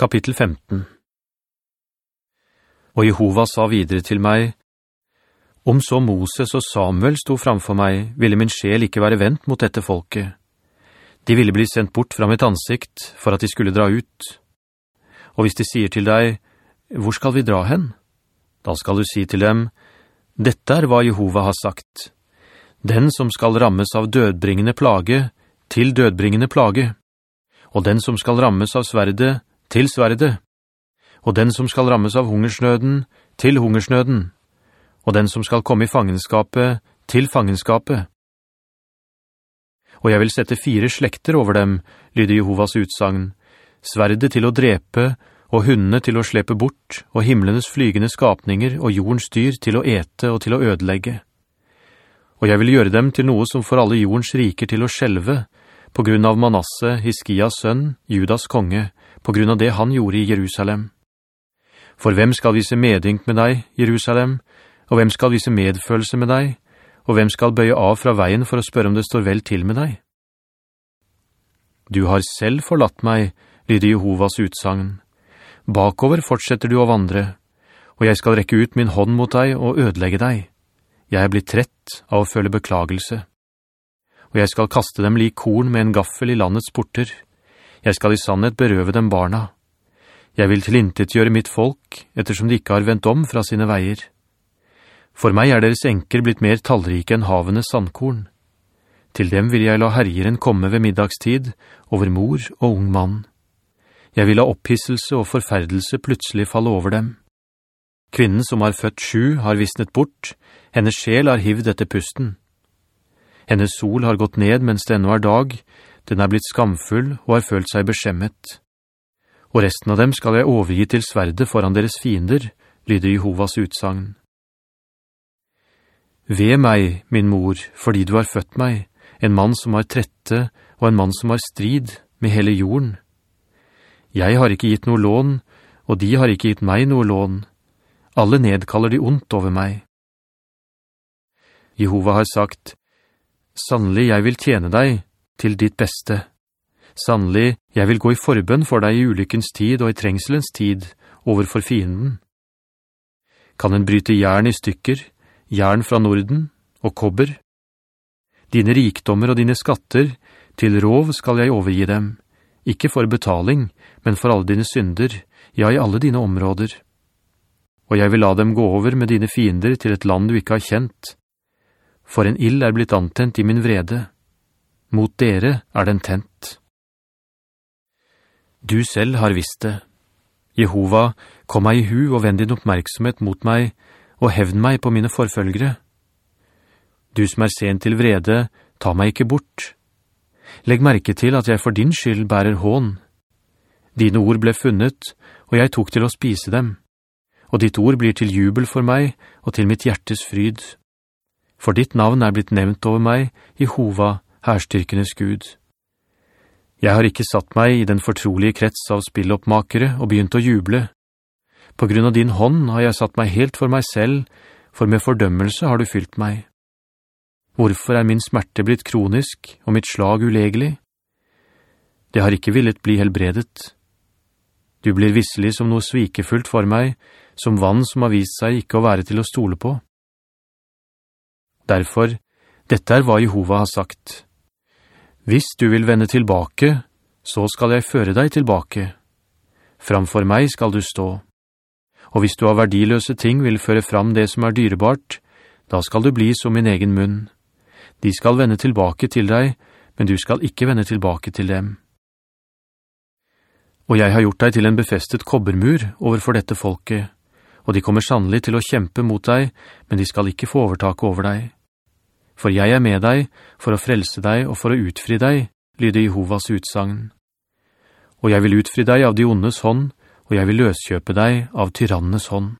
Kapittel 15 Og Jehova sa videre til meg, «Om så Moses og Samuel sto framfor meg, ville min sjel ikke være vendt mot dette folket. De ville bli sendt bort fra mitt ansikt for at de skulle dra ut. Og hvis de sier til deg, «Hvor skal vi dra hen?» Da skal du si til dem, «Dette er hva Jehova har sagt. Den som skal rammes av dødbringende plage, til dødbringende plage. Og den som skal rammes av sverde, til sverde. Og den som skal rammes av hungersnøden, til hungersnøden. Og den som skal komme i fangenskapet, til fangenskapet. Og jeg vil sette fire slekter over dem, lyder Jehovas utsagn. Sverde til å drepe, og hundene til å slepe bort, og himmelenes flygende skapninger og jordens dyr til å ete og til å ødelegge. Og jeg vil gjøre dem til noe som får alle jordens riker til å skjelve, på grunn av Manasse, Hiskias sønn, Judas konge, på grunn av det han gjorde i Jerusalem. For hvem skal vise medynk med deg, Jerusalem? Og hvem skal vise medfølelse med deg? Og hvem skal bøye av fra veien for å spørre om det står vel til med deg? Du har selv forlatt meg, lyder Jehovas utsagn. Bakover fortsetter du å vandre, og jeg skal rekke ut min hånd mot deg og ødelegge deg. Jeg er blitt trett av å føle beklagelse og jeg skal kaste dem lik korn med en gaffel i landets porter. Jeg skal i sannhet berøve dem barna. Jeg vil tilintetgjøre mitt folk, ettersom de ikke har vendt om fra sine veier. For meg er deres enker blitt mer tallrike enn havenes sandkorn. Til dem vil jeg la herjeren komme ved middagstid, over mor og ung mann. Jeg vil la opphisselse og forferdelse plutselig falle over dem. Kvinnen som har født sju har visnet bort, hennes sjel har hivd etter pusten. Hennes sol har gått ned mens det ennå er dag, den er blitt skamfull og har følt seg beskjemmet. Og resten av dem skal jeg overgi til sverde foran deres fiender, lyder Jehovas utsagn. Ved meg, min mor, fordi du har født meg, en mann som har trette og en mann som har strid med hele jorden. Jeg har ikke gitt noe lån, og de har ikke gitt meg noe lån. Alle nedkaller de ondt over meg. Jehova har sagt, Sannelig, jeg vil tjene deg til ditt beste. Sannelig, jeg vil gå i forbønn for deg i ulykkens tid og i trengselens tid overfor fienden. Kan en bryte jern i stykker, jern fra Norden og kobber? Dine rikdommer og dine skatter, til rov skal jeg overgi dem, ikke for betaling, men for alle dine synder, ja, i alle dine områder. Og jeg vil la dem gå over med dine fiender til et land du ikke har kjent, for en ild er blitt antent i min vrede. Mot dere er den tent. Du selv har visst det. Jehova, kom meg i hu og vend din oppmerksomhet mot meg, og hevn meg på mine forfølgere. Du som er sen til vrede, ta meg ikke bort. Legg merke til at jeg for din skyld bærer hån. Dine ord ble funnet, og jeg tok til å spise dem. Og ditt ord blir til jubel for meg, og til mitt hjertes fryd for ditt navn er blitt nevnt over meg, Jehova, herstyrkenes Gud. Jeg har ikke satt meg i den fortrolige krets av spilloppmakere og begynt å juble. På grunn av din hånd har jeg satt meg helt for meg selv, for med fordømmelse har du fylt meg. Hvorfor er min smerte blitt kronisk, og mitt slag ulegelig? Det har ikke villet bli helbredet. Du blir visselig som noe svikefullt for meg, som vann som har vist seg ikke å være til å stole på. Derfor, dette er hva Jehova har sagt. Hvis du vil vende tilbake, så skal jeg føre deg tilbake. Framfor meg skal du stå. Og hvis du av verdiløse ting vil føre fram det som er dyrebart, da skal du bli som min egen munn. De skal vende tilbake til deg, men du skal ikke vende tilbake til dem. Og jeg har gjort deg til en befestet kobbermur overfor dette folket, og de kommer sannelig til å kjempe mot deg, men de skal ikke få overtak over deg. For jeg er med deg for å frelse deg og for å utfri deg, lyder Jehovas utsagn. Og jeg vil utfri deg av de ondes hånd, og jeg vil løskjøpe deg av tyrannenes hånd.